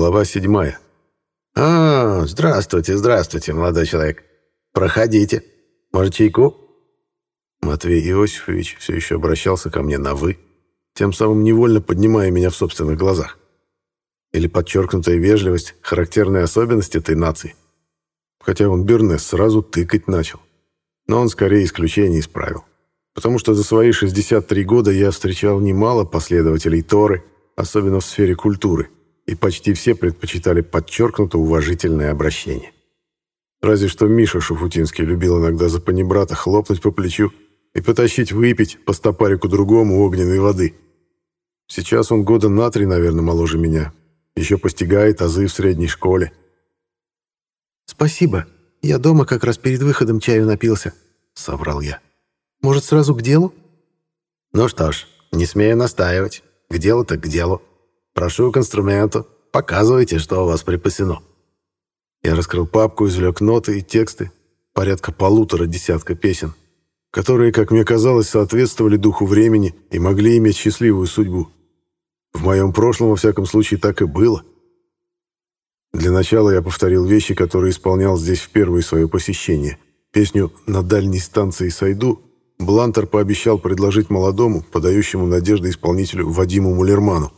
Глава седьмая. «А, здравствуйте, здравствуйте, молодой человек. Проходите. Может, чайку?» Матвей Иосифович все еще обращался ко мне на «вы», тем самым невольно поднимая меня в собственных глазах. Или подчеркнутая вежливость – характерная особенность этой нации. Хотя он Бернес сразу тыкать начал. Но он скорее исключение исправил. Потому что за свои 63 года я встречал немало последователей Торы, особенно в сфере культуры – и почти все предпочитали подчеркнуто уважительное обращение. Разве что Миша Шуфутинский любил иногда за панибрата хлопнуть по плечу и потащить выпить по стопарику другому огненной воды. Сейчас он года на три, наверное, моложе меня. Еще постигает азы в средней школе. «Спасибо. Я дома как раз перед выходом чаю напился», — соврал я. «Может, сразу к делу?» «Ну что ж, не смею настаивать. К делу так к делу. Прошу к инструменту. Показывайте, что у вас припасено». Я раскрыл папку, извлек ноты и тексты, порядка полутора десятка песен, которые, как мне казалось, соответствовали духу времени и могли иметь счастливую судьбу. В моем прошлом, во всяком случае, так и было. Для начала я повторил вещи, которые исполнял здесь в первое свое посещение. Песню «На дальней станции сойду» Блантер пообещал предложить молодому, подающему надежды исполнителю Вадиму Мулерману.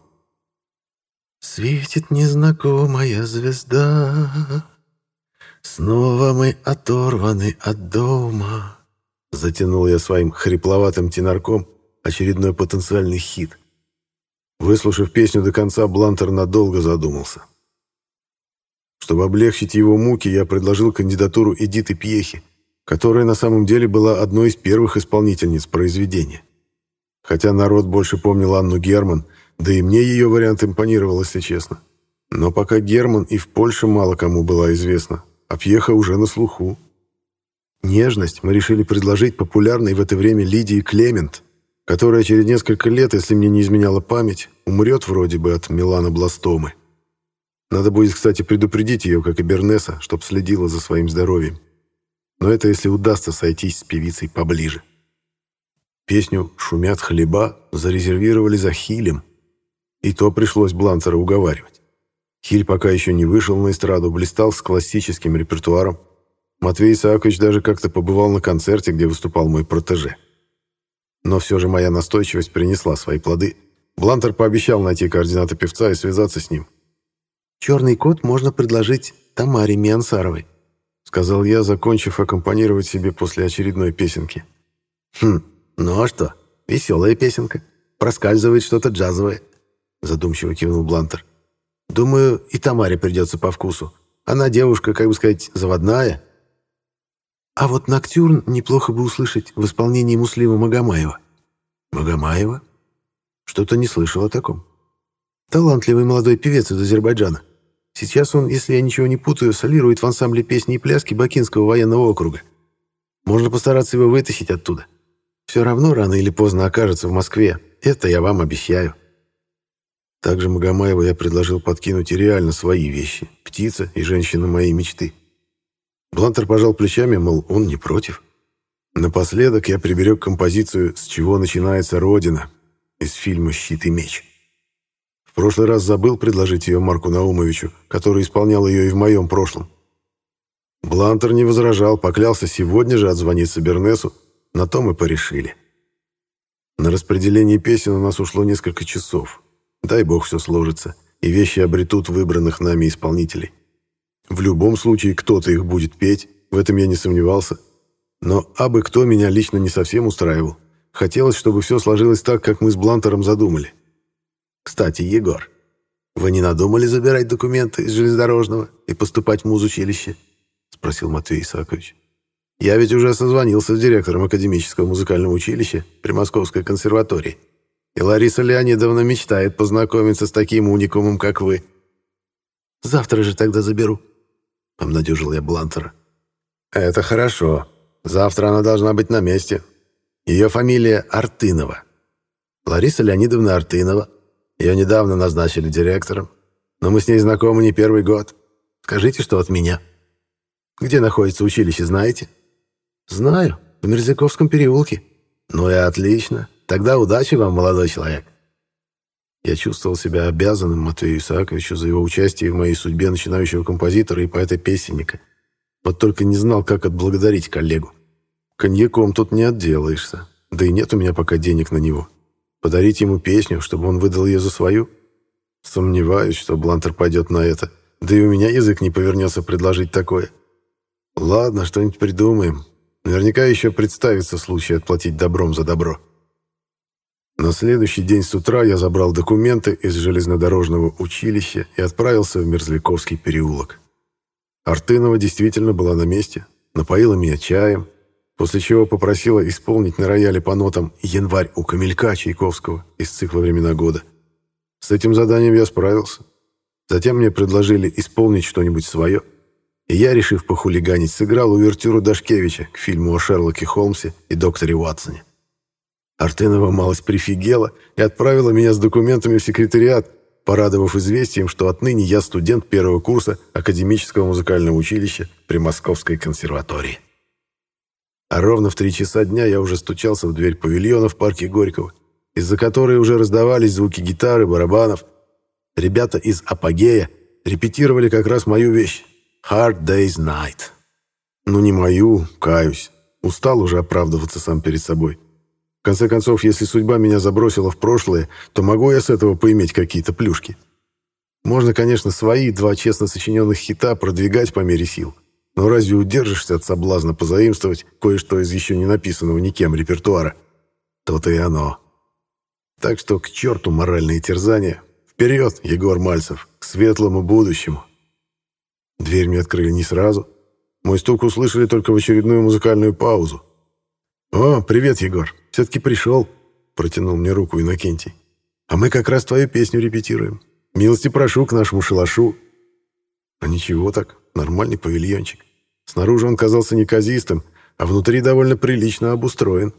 Светит незнакомая звезда, Снова мы оторваны от дома. Затянул я своим хрипловатым тенарком очередной потенциальный хит. Выслушав песню до конца, Блантер надолго задумался. Чтобы облегчить его муки, я предложил кандидатуру Эдиты Пьехи, которая на самом деле была одной из первых исполнительниц произведения. Хотя народ больше помнил Анну Герман — да и мне ее вариант импонировал, если честно. Но пока Герман и в Польше мало кому была известна, а Пьеха уже на слуху. Нежность мы решили предложить популярной в это время Лидии Клемент, которая через несколько лет, если мне не изменяла память, умрет вроде бы от меланобластомы. Надо будет, кстати, предупредить ее, как и Бернеса, чтоб следила за своим здоровьем. Но это если удастся сойтись с певицей поближе. Песню «Шумят хлеба» зарезервировали за Хилем, и то пришлось Блантера уговаривать. Хиль пока еще не вышел на эстраду, блистал с классическим репертуаром. Матвей Исаакович даже как-то побывал на концерте, где выступал мой протеже. Но все же моя настойчивость принесла свои плоды. Блантер пообещал найти координаты певца и связаться с ним. «Черный кот можно предложить Тамаре Миансаровой», сказал я, закончив аккомпанировать себе после очередной песенки. «Хм, ну а что? Веселая песенка. Проскальзывает что-то джазовое задумчиво кивнул Блантер. Думаю, и Тамаре придется по вкусу. Она девушка, как бы сказать, заводная. А вот Ноктюрн неплохо бы услышать в исполнении Муслима Магомаева. Магомаева? Что-то не слышал о таком. Талантливый молодой певец из Азербайджана. Сейчас он, если я ничего не путаю, солирует в ансамбле песни и пляски Бакинского военного округа. Можно постараться его вытащить оттуда. Все равно рано или поздно окажется в Москве. Это я вам обещаю. Также Магомаеву я предложил подкинуть и реально свои вещи. Птица и женщина моей мечты. Блантер пожал плечами, мол, он не против. Напоследок я приберег композицию «С чего начинается Родина» из фильма «Щит и меч». В прошлый раз забыл предложить ее Марку Наумовичу, который исполнял ее и в моем прошлом. Блантер не возражал, поклялся сегодня же отзвониться Бернесу, на то мы порешили. На распределение песен у нас ушло несколько часов. Дай бог все сложится, и вещи обретут выбранных нами исполнителей. В любом случае кто-то их будет петь, в этом я не сомневался. Но абы кто меня лично не совсем устраивал. Хотелось, чтобы все сложилось так, как мы с Блантером задумали. Кстати, Егор, вы не надумали забирать документы из железнодорожного и поступать в музучилище? Спросил Матвей Исаакович. Я ведь уже созвонился с директором академического музыкального училища при Московской консерватории. И Лариса Леонидовна мечтает познакомиться с таким уникумом, как вы. Завтра же тогда заберу, — обнадежил я Блантера. Это хорошо. Завтра она должна быть на месте. Ее фамилия Артынова. Лариса Леонидовна Артынова. Ее недавно назначили директором. Но мы с ней знакомы не первый год. Скажите, что от меня. Где находится училище, знаете? Знаю, в Мерзляковском переулке. Ну и отлично. Тогда удачи вам, молодой человек. Я чувствовал себя обязанным Матвею Исааковичу за его участие в моей судьбе начинающего композитора и поэта-песенника. Вот только не знал, как отблагодарить коллегу. Коньяком тут не отделаешься, да и нет у меня пока денег на него. Подарить ему песню, чтобы он выдал ее за свою? Сомневаюсь, что Блантер пойдет на это, да и у меня язык не повернется предложить такое. Ладно, что-нибудь придумаем. Наверняка еще представится случай отплатить добром за добро. На следующий день с утра я забрал документы из железнодорожного училища и отправился в Мерзляковский переулок. Артынова действительно была на месте, напоила меня чаем, после чего попросила исполнить на рояле по нотам «Январь у Камелька» Чайковского из цикла «Времена года». С этим заданием я справился. Затем мне предложили исполнить что-нибудь свое, и я, решив похулиганить, сыграл увертюру Дашкевича к фильму о Шерлоке Холмсе и докторе Уатсоне. Артынова малость прифигела и отправила меня с документами в секретариат, порадовав известием, что отныне я студент первого курса Академического музыкального училища при Московской консерватории. А ровно в три часа дня я уже стучался в дверь павильона в парке Горького, из-за которой уже раздавались звуки гитары, барабанов. Ребята из «Апогея» репетировали как раз мою вещь «Hard Day's Night». Ну, не мою, каюсь. Устал уже оправдываться сам перед собой. В конце концов, если судьба меня забросила в прошлое, то могу я с этого поиметь какие-то плюшки. Можно, конечно, свои два честно сочиненных хита продвигать по мере сил. Но разве удержишься от соблазна позаимствовать кое-что из еще не написанного никем репертуара? То-то и оно. Так что к черту моральные терзания. Вперед, Егор Мальцев, к светлому будущему. Дверь мне открыли не сразу. Мой стук услышали только в очередную музыкальную паузу. «О, привет, Егор. Все-таки пришел», — протянул мне руку Иннокентий. «А мы как раз твою песню репетируем. Милости прошу к нашему шалашу». А ничего так, нормальный павильончик. Снаружи он казался неказистым, а внутри довольно прилично обустроен.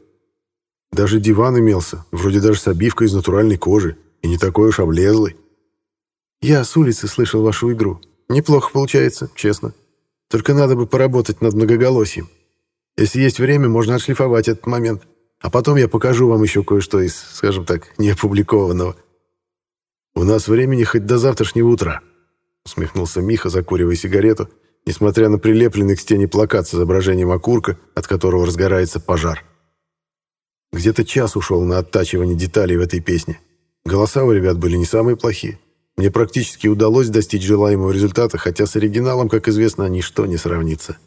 Даже диван имелся, вроде даже с обивкой из натуральной кожи, и не такой уж облезлый. «Я с улицы слышал вашу игру. Неплохо получается, честно. Только надо бы поработать над многоголосием. Если есть время, можно отшлифовать этот момент. А потом я покажу вам еще кое-что из, скажем так, неопубликованного. У нас времени хоть до завтрашнего утра, усмехнулся Миха, закуривая сигарету, несмотря на прилепленный к стене плакат с изображением окурка, от которого разгорается пожар. Где-то час ушел на оттачивание деталей в этой песне. Голоса у ребят были не самые плохие. Мне практически удалось достичь желаемого результата, хотя с оригиналом, как известно, ничто не сравнится.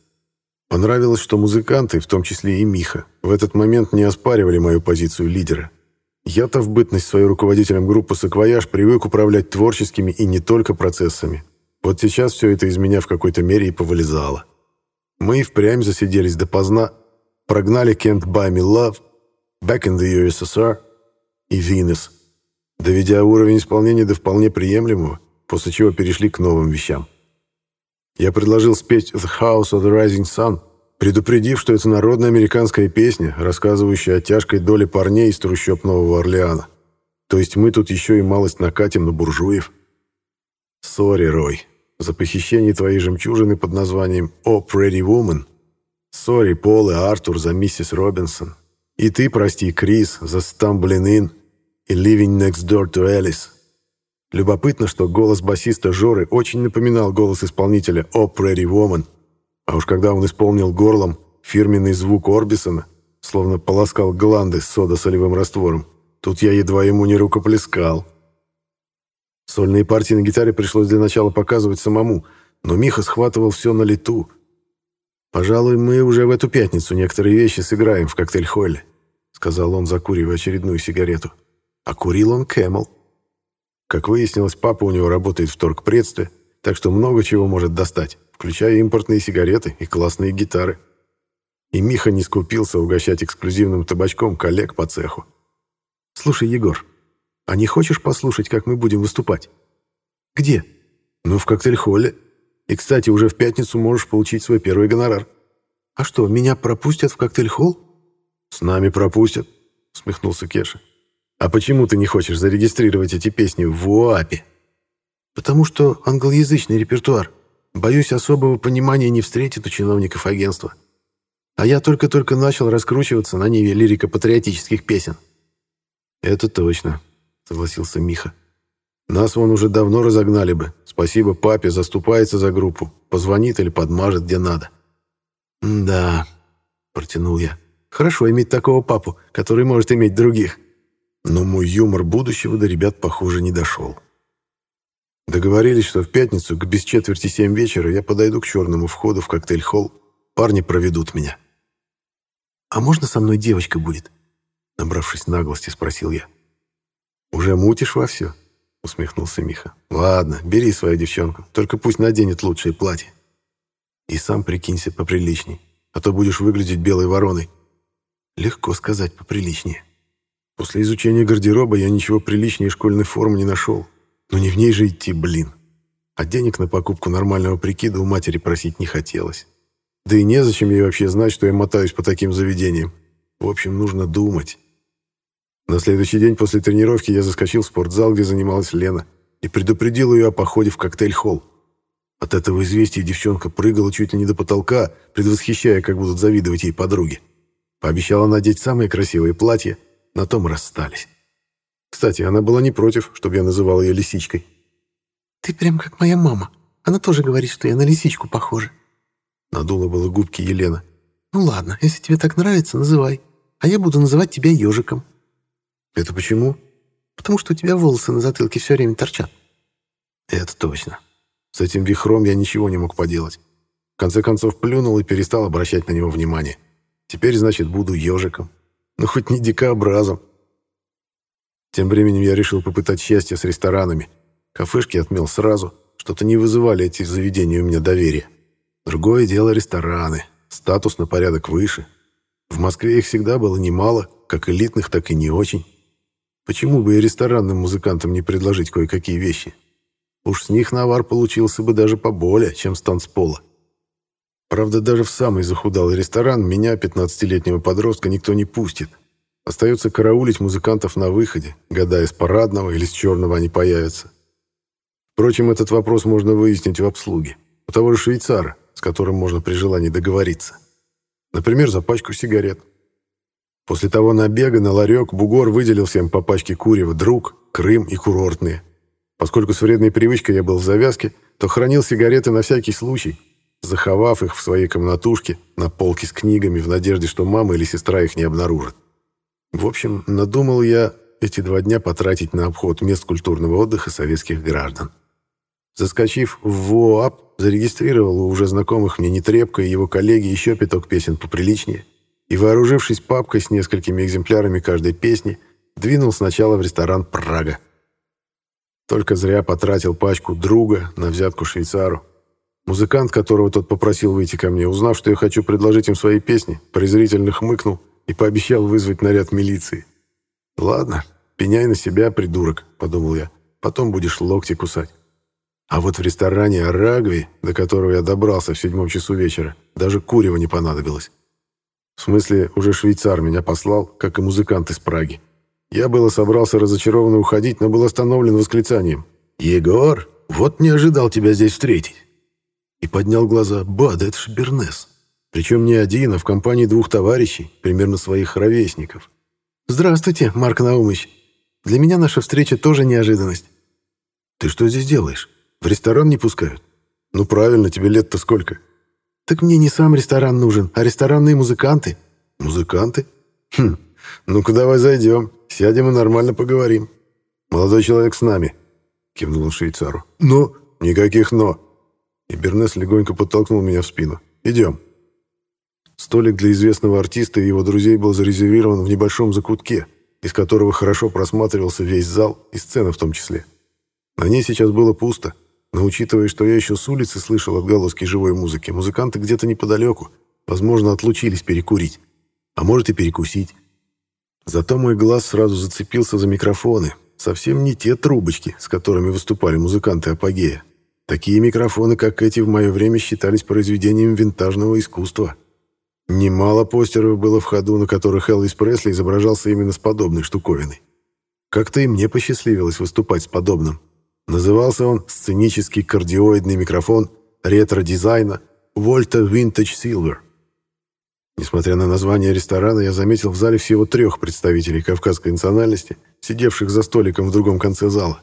Понравилось, что музыканты, в том числе и Миха, в этот момент не оспаривали мою позицию лидера. Я-то в бытность своим руководителем группы «Саквояж» привык управлять творческими и не только процессами. Вот сейчас все это из меня в какой-то мере и повылезало. Мы и впрямь засиделись допоздна, прогнали «Can't Buy Me Love», «Back in the USSR» и «Venus», доведя уровень исполнения до вполне приемлемого, после чего перешли к новым вещам. Я предложил спеть «The House of the Rising Sun», предупредив, что это народная американская песня, рассказывающая о тяжкой доле парней из трущоб Нового Орлеана. То есть мы тут еще и малость накатим на буржуев. Сори, Рой, за похищение твоей жемчужины под названием «О, Pretty Woman». Сори, Пол и Артур за «Миссис Робинсон». И ты, прости, Крис, за «Stumbling In» и «Living Next Door to Alice». Любопытно, что голос басиста Жоры очень напоминал голос исполнителя «О, Pretty Woman». А уж когда он исполнил горлом фирменный звук Орбисона, словно полоскал гланды с сода-солевым раствором, тут я едва ему не рукоплескал. Сольные партии на гитаре пришлось для начала показывать самому, но Миха схватывал все на лету. «Пожалуй, мы уже в эту пятницу некоторые вещи сыграем в коктейль-холле», сказал он, закуривая очередную сигарету. А курил он Camel. Как выяснилось, папа у него работает в торгпредстве, так что много чего может достать, включая импортные сигареты и классные гитары. И Миха не скупился угощать эксклюзивным табачком коллег по цеху. «Слушай, Егор, а не хочешь послушать, как мы будем выступать?» «Где?» «Ну, в коктейль-холле. И, кстати, уже в пятницу можешь получить свой первый гонорар». «А что, меня пропустят в коктейль-холл?» «С нами пропустят», — смехнулся Кеша. А почему ты не хочешь зарегистрировать эти песни в УАПе? Потому что англоязычный репертуар. Боюсь, особого понимания не встретит у чиновников агентства. А я только-только начал раскручиваться на ниве лирико-патриотических песен. Это точно, согласился Миха. Нас вон уже давно разогнали бы. Спасибо папе, заступается за группу. Позвонит или подмажет, где надо. «Да», — протянул я. «Хорошо иметь такого папу, который может иметь других». Но мой юмор будущего до ребят, похоже, не дошел. Договорились, что в пятницу к без четверти семь вечера я подойду к черному входу в коктейль-холл. Парни проведут меня. «А можно со мной девочка будет?» Набравшись наглости, спросил я. «Уже мутишь во все?» усмехнулся Миха. «Ладно, бери свою девчонку, только пусть наденет лучшее платье. И сам прикинься поприличней, а то будешь выглядеть белой вороной». Легко сказать поприличнее. После изучения гардероба я ничего приличнее школьной формы не нашел. Но не в ней же идти, блин. А денег на покупку нормального прикида у матери просить не хотелось. Да и незачем ей вообще знать, что я мотаюсь по таким заведениям. В общем, нужно думать. На следующий день после тренировки я заскочил в спортзал, где занималась Лена, и предупредил ее о походе в коктейль-холл. От этого известия девчонка прыгала чуть ли не до потолка, предвосхищая, как будут завидовать ей подруги. Пообещала надеть самые красивые платья, на том расстались. Кстати, она была не против, чтобы я называл ее лисичкой. «Ты прям как моя мама. Она тоже говорит, что я на лисичку похожа». Надула было губки Елена. «Ну ладно, если тебе так нравится, называй. А я буду называть тебя ежиком». «Это почему?» «Потому что у тебя волосы на затылке все время торчат». «Это точно. С этим вихром я ничего не мог поделать. В конце концов плюнул и перестал обращать на него внимание. Теперь, значит, буду ежиком. Ну, хоть не дикообразом. Тем временем я решил попытать счастье с ресторанами. Кафешки отмел сразу. Что-то не вызывали эти заведения у меня доверия. Другое дело рестораны. Статус на порядок выше. В Москве их всегда было немало, как элитных, так и не очень. Почему бы и ресторанным музыкантам не предложить кое-какие вещи? Уж с них навар получился бы даже поболее, чем с танцпола. Правда, даже в самый захудалый ресторан меня, 15-летнего подростка, никто не пустит. Остается караулить музыкантов на выходе, гадая, с парадного или с черного они появятся. Впрочем, этот вопрос можно выяснить в обслуге. У того же швейцара, с которым можно при желании договориться. Например, за пачку сигарет. После того набега на ларек Бугор выделил всем по пачке курева «Друг», «Крым» и «Курортные». Поскольку с вредной привычкой я был в завязке, то хранил сигареты на всякий случай, заховав их в своей комнатушке на полке с книгами в надежде, что мама или сестра их не обнаружат. В общем, надумал я эти два дня потратить на обход мест культурного отдыха советских граждан. Заскочив в ВОАП, зарегистрировал у уже знакомых мне Нетребко и его коллеги еще пяток песен поприличнее, и, вооружившись папкой с несколькими экземплярами каждой песни, двинул сначала в ресторан «Прага». Только зря потратил пачку друга на взятку швейцару. Музыкант, которого тот попросил выйти ко мне, узнав, что я хочу предложить им свои песни, презрительно хмыкнул и пообещал вызвать наряд милиции. «Ладно, пеняй на себя, придурок», — подумал я. «Потом будешь локти кусать». А вот в ресторане «Арагви», до которого я добрался в седьмом часу вечера, даже курева не понадобилось. В смысле, уже швейцар меня послал, как и музыкант из Праги. Я было собрался разочарованно уходить, но был остановлен восклицанием. «Егор, вот не ожидал тебя здесь встретить и поднял глаза. «Ба, да это ж Бернес!» Причем не один, а в компании двух товарищей, примерно своих ровесников. «Здравствуйте, Марк Наумович. Для меня наша встреча тоже неожиданность». «Ты что здесь делаешь? В ресторан не пускают?» «Ну правильно, тебе лет-то сколько?» «Так мне не сам ресторан нужен, а ресторанные музыканты». «Музыканты? Хм, ну-ка давай зайдем, сядем и нормально поговорим. Молодой человек с нами», — кивнул швейцару. «Но...» «Никаких «но». И Бернес легонько подтолкнул меня в спину. «Идем». Столик для известного артиста и его друзей был зарезервирован в небольшом закутке, из которого хорошо просматривался весь зал и сцена в том числе. На ней сейчас было пусто, но учитывая, что я еще с улицы слышал отголоски живой музыки, музыканты где-то неподалеку, возможно, отлучились перекурить, а может и перекусить. Зато мой глаз сразу зацепился за микрофоны, совсем не те трубочки, с которыми выступали музыканты апогея. Такие микрофоны, как эти, в мое время считались произведением винтажного искусства. Немало постеров было в ходу, на которых Элвис Пресли изображался именно с подобной штуковиной. Как-то и мне посчастливилось выступать с подобным. Назывался он «Сценический кардиоидный микрофон ретро-дизайна Volta Vintage Silver». Несмотря на название ресторана, я заметил в зале всего трех представителей кавказской национальности, сидевших за столиком в другом конце зала.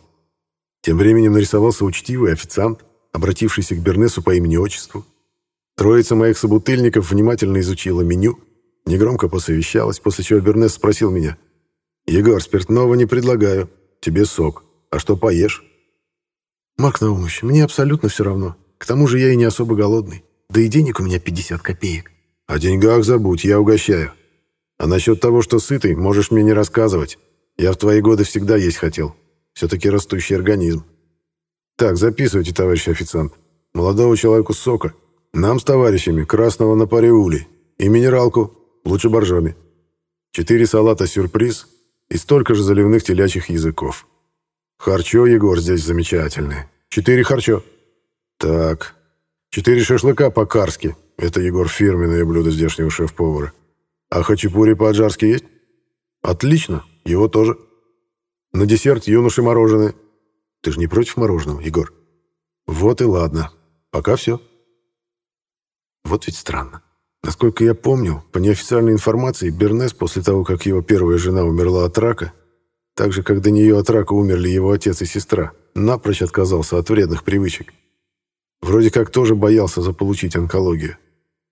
Тем временем нарисовался учтивый официант, обратившийся к Бернесу по имени-отчеству. Троица моих собутыльников внимательно изучила меню, негромко посовещалась, после чего Бернес спросил меня. «Егор, спиртного не предлагаю. Тебе сок. А что поешь?» «Марк Наумович, мне абсолютно все равно. К тому же я и не особо голодный. Да и денег у меня 50 копеек». «О деньгах забудь, я угощаю. А насчет того, что сытый, можешь мне не рассказывать. Я в твои годы всегда есть хотел. Все-таки растущий организм. Так, записывайте, товарищ официант. Молодого человеку сока. Нам с товарищами красного на паре улей. И минералку, лучше боржоми. Четыре салата сюрприз и столько же заливных телячьих языков. Харчо, Егор, здесь замечательное. Четыре харчо. Так, четыре шашлыка по-карски. Это, Егор, фирменное блюдо здешнего шеф-повара. А хачапури по-аджарски есть? Отлично, его тоже. На десерт юноши мороженое. Ты же не против мороженого, Егор? Вот и ладно. Пока все. Вот ведь странно. Насколько я помню, по неофициальной информации, Бернес после того, как его первая жена умерла от рака, так же, как до нее от рака умерли его отец и сестра, напрочь отказался от вредных привычек. Вроде как тоже боялся заполучить онкологию.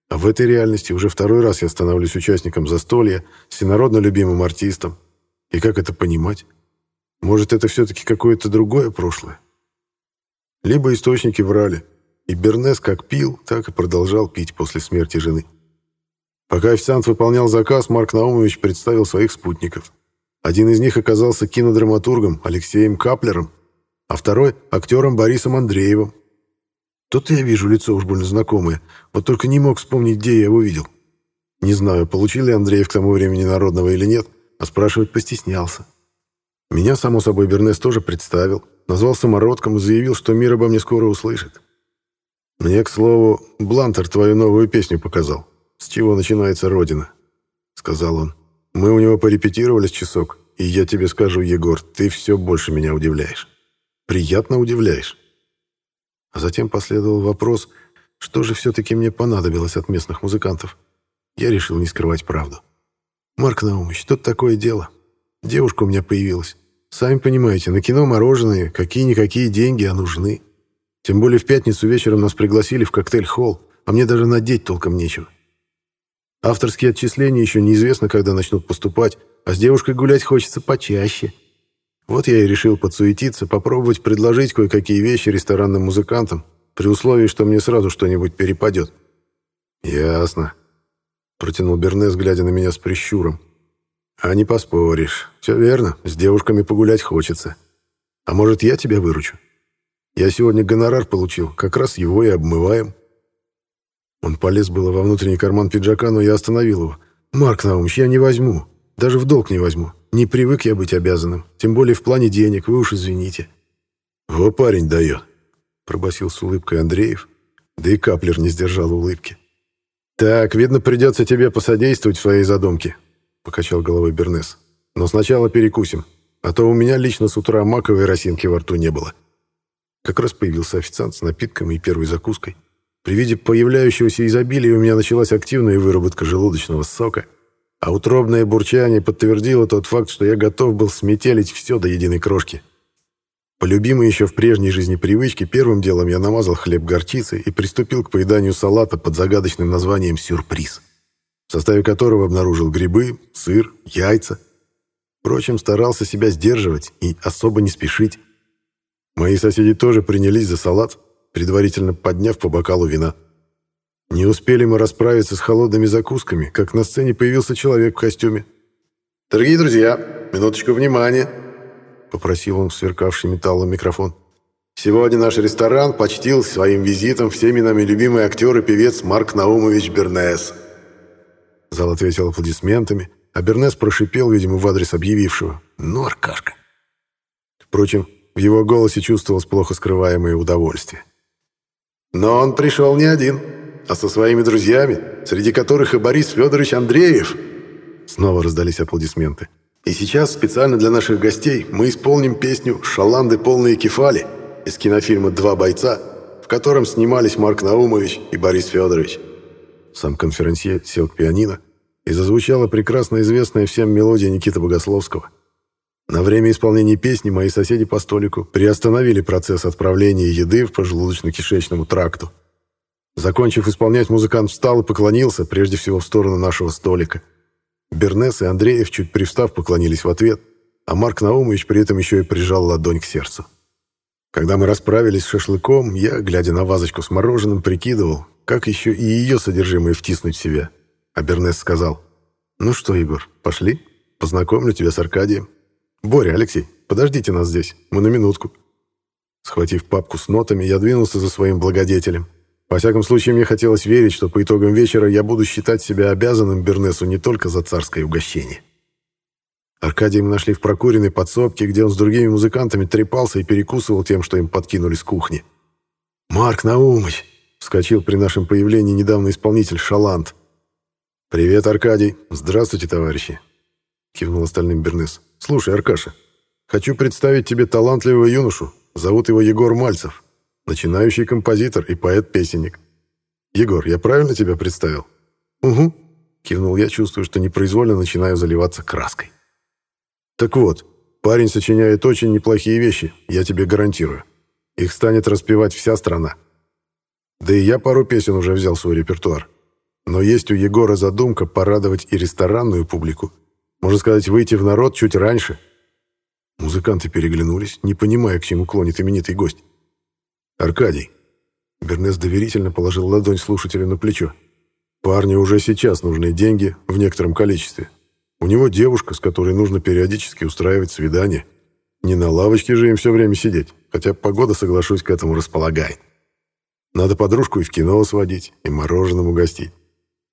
А в этой реальности уже второй раз я становлюсь участником застолья, всенародно любимым артистом. И как это понимать? Может, это все-таки какое-то другое прошлое? Либо источники врали, и Бернес как пил, так и продолжал пить после смерти жены. Пока официант выполнял заказ, Марк Наумович представил своих спутников. Один из них оказался кинодраматургом Алексеем Каплером, а второй — актером Борисом Андреевым. Тут я вижу лицо уж больно знакомое, вот только не мог вспомнить, где я его видел. Не знаю, получил ли Андреев к тому времени народного или нет, а спрашивать постеснялся. Меня, само собой, Бернес тоже представил, назвал самородком и заявил, что мир обо мне скоро услышит. Мне, к слову, Блантер твою новую песню показал. «С чего начинается Родина?» — сказал он. «Мы у него порепетировали с часок, и я тебе скажу, Егор, ты все больше меня удивляешь. Приятно удивляешь». А затем последовал вопрос, что же все-таки мне понадобилось от местных музыкантов. Я решил не скрывать правду. «Марк Наумович, тут такое дело. Девушка у меня появилась. Сами понимаете, на кино мороженое, какие-никакие деньги, а нужны. Тем более в пятницу вечером нас пригласили в коктейль-холл, а мне даже надеть толком нечего. Авторские отчисления еще неизвестно, когда начнут поступать, а с девушкой гулять хочется почаще. Вот я и решил подсуетиться, попробовать предложить кое-какие вещи ресторанным музыкантам, при условии, что мне сразу что-нибудь перепадет. «Ясно», — протянул Бернес, глядя на меня с прищуром. А не поспоришь. Все верно, с девушками погулять хочется. А может, я тебя выручу? Я сегодня гонорар получил, как раз его и обмываем. Он полез было во внутренний карман пиджака, но я остановил его. «Марк Наумович, я не возьму. Даже в долг не возьму. Не привык я быть обязанным. Тем более в плане денег, вы уж извините». «Во парень дает», — пробасил с улыбкой Андреев. Да и Каплер не сдержал улыбки. «Так, видно, придется тебе посодействовать в своей задумке. — покачал головой Бернес. «Но сначала перекусим, а то у меня лично с утра маковой росинки во рту не было». Как раз появился официант с напитками и первой закуской. При виде появляющегося изобилия у меня началась активная выработка желудочного сока, а утробное бурчание подтвердило тот факт, что я готов был сметелить все до единой крошки. Полюбимый еще в прежней жизни привычке, первым делом я намазал хлеб горчицей и приступил к поеданию салата под загадочным названием «сюрприз» составе которого обнаружил грибы, сыр, яйца. Впрочем, старался себя сдерживать и особо не спешить. Мои соседи тоже принялись за салат, предварительно подняв по бокалу вина. Не успели мы расправиться с холодными закусками, как на сцене появился человек в костюме. «Дорогие друзья, минуточку внимания!» — попросил он сверкавший металлом микрофон. «Сегодня наш ресторан почтил своим визитом всеми нами любимый актер и певец Марк Наумович Бернес». Зал ответил аплодисментами, а Бернес прошипел, видимо, в адрес объявившего. «Ну, Аркашка!» Впрочем, в его голосе чувствовалось плохо скрываемое удовольствие. Но он пришел не один, а со своими друзьями, среди которых и Борис Федорович Андреев. Снова раздались аплодисменты. И сейчас специально для наших гостей мы исполним песню «Шаланды полные кефали» из кинофильма «Два бойца», в котором снимались Марк Наумович и Борис Федорович. Сам конферансье сел к пианино, и зазвучала прекрасно известная всем мелодия Никиты Богословского. На время исполнения песни мои соседи по столику приостановили процесс отправления еды в поджелудочно-кишечному тракту. Закончив исполнять, музыкант встал и поклонился, прежде всего в сторону нашего столика. Бернес и Андреев, чуть привстав, поклонились в ответ, а Марк Наумович при этом еще и прижал ладонь к сердцу. Когда мы расправились с шашлыком, я, глядя на вазочку с мороженым, прикидывал, как еще и ее содержимое втиснуть в себя. А Бернес сказал, «Ну что, Егор, пошли? Познакомлю тебя с Аркадием. «Боря, Алексей, подождите нас здесь, мы на минутку». Схватив папку с нотами, я двинулся за своим благодетелем. Во всяком случае, мне хотелось верить, что по итогам вечера я буду считать себя обязанным Бернесу не только за царское угощение. Аркадия мы нашли в прокуренной подсобке, где он с другими музыкантами трепался и перекусывал тем, что им подкинули с кухни. «Марк Наумыч!» — вскочил при нашем появлении недавно исполнитель Шалант. «Привет, Аркадий! Здравствуйте, товарищи!» — кивнул остальным Бернес. «Слушай, Аркаша, хочу представить тебе талантливого юношу. Зовут его Егор Мальцев. Начинающий композитор и поэт-песенник. Егор, я правильно тебя представил?» «Угу», — кивнул я, чувствую, что непроизвольно начинаю заливаться краской. «Так вот, парень сочиняет очень неплохие вещи, я тебе гарантирую. Их станет распевать вся страна. Да и я пару песен уже взял в свой репертуар. Но есть у Егора задумка порадовать и ресторанную публику, можно сказать, выйти в народ чуть раньше. Музыканты переглянулись, не понимая, к чему клонит именитый гость. «Аркадий». Бернес доверительно положил ладонь слушателю на плечо. «Парню уже сейчас нужны деньги в некотором количестве. У него девушка, с которой нужно периодически устраивать свидания. Не на лавочке же им все время сидеть, хотя погода, соглашусь, к этому располагает. Надо подружку и в кино сводить, и мороженым угостить.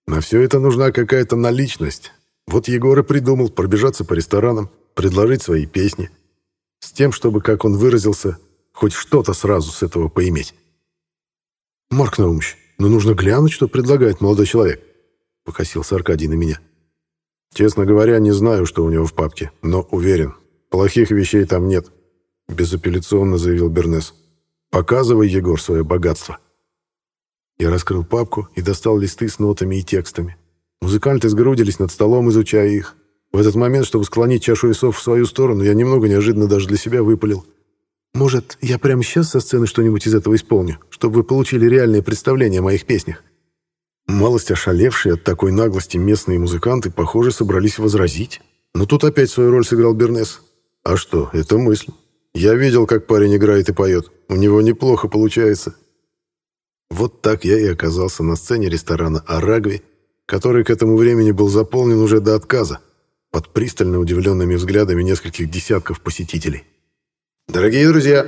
На все это нужна какая-то наличность, вот Егор и придумал пробежаться по ресторанам, предложить свои песни. С тем, чтобы, как он выразился, хоть что-то сразу с этого поиметь. «Марк Наумович, ну нужно глянуть, что предлагает молодой человек», — покосился Аркадий на меня. «Честно говоря, не знаю, что у него в папке, но уверен, плохих вещей там нет», — безапелляционно заявил Бернес. «Показывай, Егор, свое богатство». Я раскрыл папку и достал листы с нотами и текстами. Музыканты сгрудились над столом, изучая их. В этот момент, чтобы склонить чашу весов в свою сторону, я немного неожиданно даже для себя выпалил. «Может, я прямо сейчас со сцены что-нибудь из этого исполню, чтобы вы получили реальное представление о моих песнях?» Малость ошалевшие от такой наглости местные музыканты, похоже, собрались возразить. Но тут опять свою роль сыграл Бернес. «А что, это мысль. Я видел, как парень играет и поет. У него неплохо получается». Вот так я и оказался на сцене ресторана «Арагви», который к этому времени был заполнен уже до отказа, под пристально удивленными взглядами нескольких десятков посетителей. «Дорогие друзья,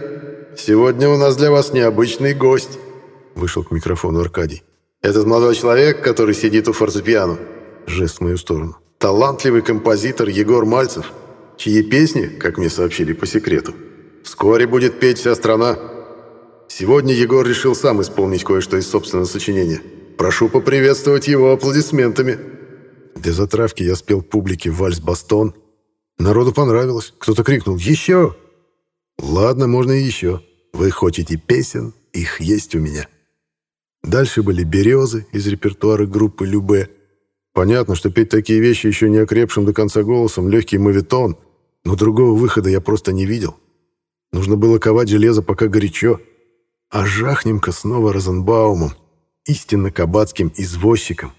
сегодня у нас для вас необычный гость», — вышел к микрофону Аркадий. «Этот молодой человек, который сидит у фортепиано», — жест в мою сторону, «талантливый композитор Егор Мальцев, чьи песни, как мне сообщили по секрету, вскоре будет петь вся страна. Сегодня Егор решил сам исполнить кое-что из собственного сочинения — Прошу поприветствовать его аплодисментами». Для затравки я спел публике вальс-бастон. Народу понравилось. Кто-то крикнул «Еще!». «Ладно, можно и еще. Вы хотите песен? Их есть у меня». Дальше были «Березы» из репертуара группы «Любе». Понятно, что петь такие вещи еще не окрепшим до конца голосом, легкий мовитон, но другого выхода я просто не видел. Нужно было ковать железо пока горячо. А жахнем-ка снова Розенбаумом истинно кабацким извозчиком.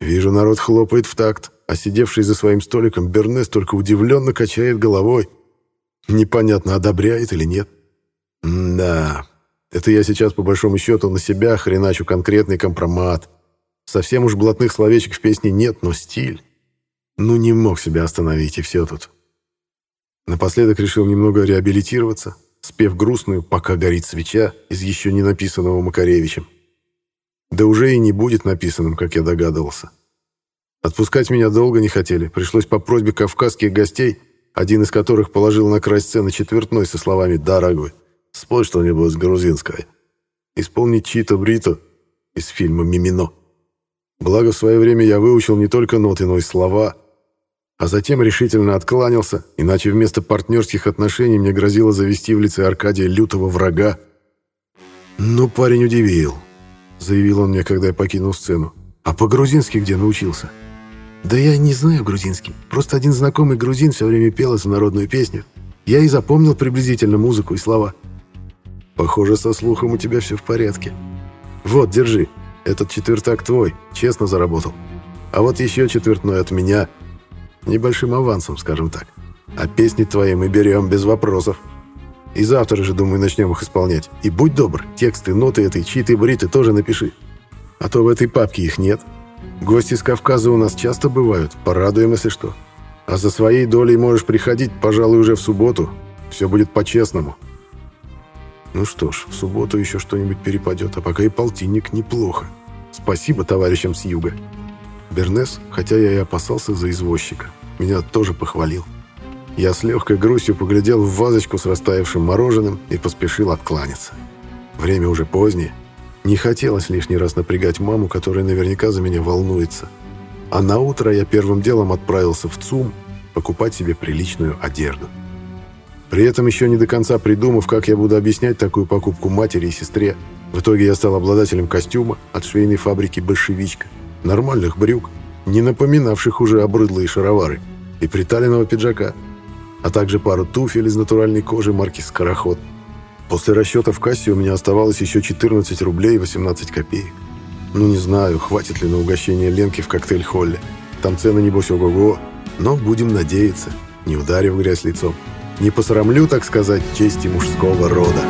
Вижу, народ хлопает в такт, а сидевший за своим столиком Бернес только удивленно качает головой. Непонятно, одобряет или нет. Да, это я сейчас по большому счету на себя хреначу конкретный компромат. Совсем уж блатных словечек в песне нет, но стиль. Ну не мог себя остановить, и все тут. Напоследок решил немного реабилитироваться, спев грустную «Пока горит свеча» из еще не написанного Макаревичем. Да уже и не будет написанным, как я догадывался. Отпускать меня долго не хотели. Пришлось по просьбе кавказских гостей, один из которых положил на край сцены четвертной со словами «Дорогой, спой что-нибудь грузинское». Исполнить Чито Брито из фильма «Мимино». Благо, в свое время я выучил не только ноты, но и слова, а затем решительно откланялся, иначе вместо партнерских отношений мне грозило завести в лице Аркадия лютого врага. Но парень удивил заявил он мне, когда я покинул сцену. «А по-грузински где научился?» Да я не знаю грузинский. Просто один знакомый грузин все время пел эту народную песню. Я и запомнил приблизительно музыку и слова. Похоже, со слухом у тебя все в порядке. Вот, держи. Этот четвертак твой, честно заработал. А вот еще четвертной от меня. Небольшим авансом, скажем так. А песни твои мы берем без вопросов. И завтра же, думаю, начнем их исполнять. И будь добр, тексты, ноты этой чьи-то бриты тоже напиши. А то в этой папке их нет. Гости с Кавказа у нас часто бывают, порадуем, если что. А за своей долей можешь приходить, пожалуй, уже в субботу. Все будет по-честному. Ну что ж, в субботу еще что-нибудь перепадет, а пока и полтинник неплохо. Спасибо товарищам с юга. Бернес, хотя я и опасался за извозчика, меня тоже похвалил. Я с легкой грустью поглядел в вазочку с растаявшим мороженым и поспешил откланяться. Время уже позднее. Не хотелось лишний раз напрягать маму, которая наверняка за меня волнуется. А на утро я первым делом отправился в ЦУМ покупать себе приличную одежду. При этом еще не до конца придумав, как я буду объяснять такую покупку матери и сестре, в итоге я стал обладателем костюма от швейной фабрики «Большевичка», нормальных брюк, не напоминавших уже обрыдлые шаровары, и приталенного пиджака – а также пару туфель из натуральной кожи марки «Скороход». После расчета в кассе у меня оставалось еще 14 рублей и 18 копеек. Ну, не знаю, хватит ли на угощение Ленки в коктейль-холле. Там цены, небось, ого-го. Но будем надеяться, не ударив грязь лицом. Не посрамлю, так сказать, чести мужского рода.